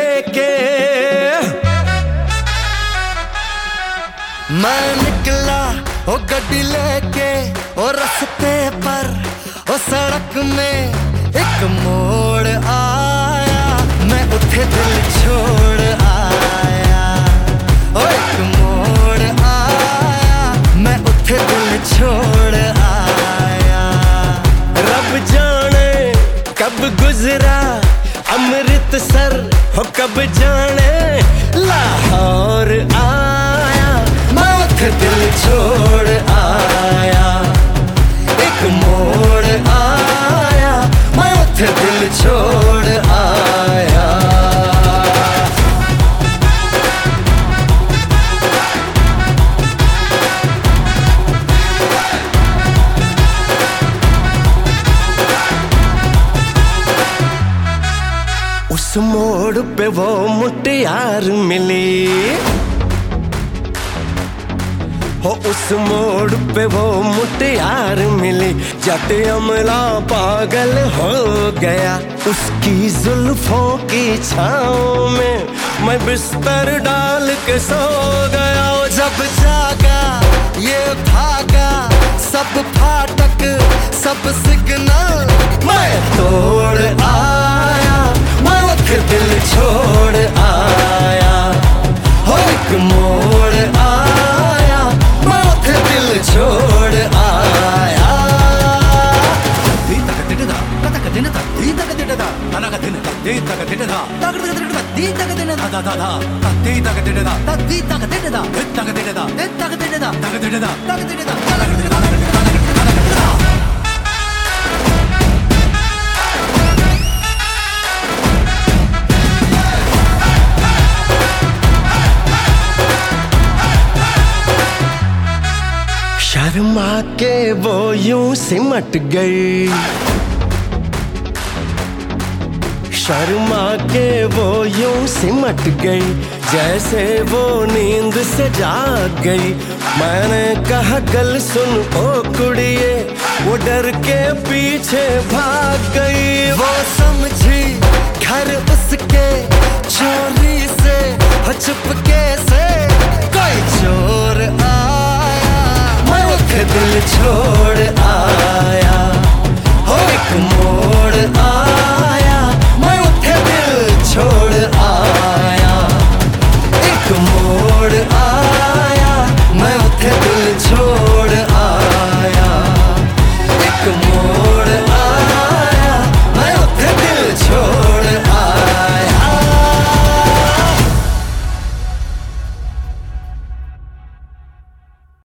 लेके। मैं निकला ओ गड्डी लेके, ओ रस्ते पर, ओ सड़क में एक मोड़ आया। मैं उठे दिल छोड़ आया, ओ एक मोड़ आया। मैं उठे दिल छोड़ आया। रब जाने कब गुजरा, अमृतसर हो कब जाने लाहौर आया माथ दिल छोड़ उस मोड़ पे वो मुटियार मिली। हो उस मोड़ पे वो मुटियार मिली, जट अमला पागल हो गया। उसकी जुल्फों की छाओ में मैं बिस्तर डाल के सो गया। जब だだだだ。っていたけてれだ。だっていたてれだ。でったてれだ。でったてれだ。だ。てれだ。だ。てれだ。だ。てれだ。だ。てれだ。शर्मा के वो यूँ सिमट गई, जैसे वो नींद से जाग गई। मैंने कहा, गल सुन ओ कुड़िए, वो डर के पीछे भाग गई। वो समझी, घर उसके चोरी से चुपके से कोई चोर आया। मैं दिल छोड़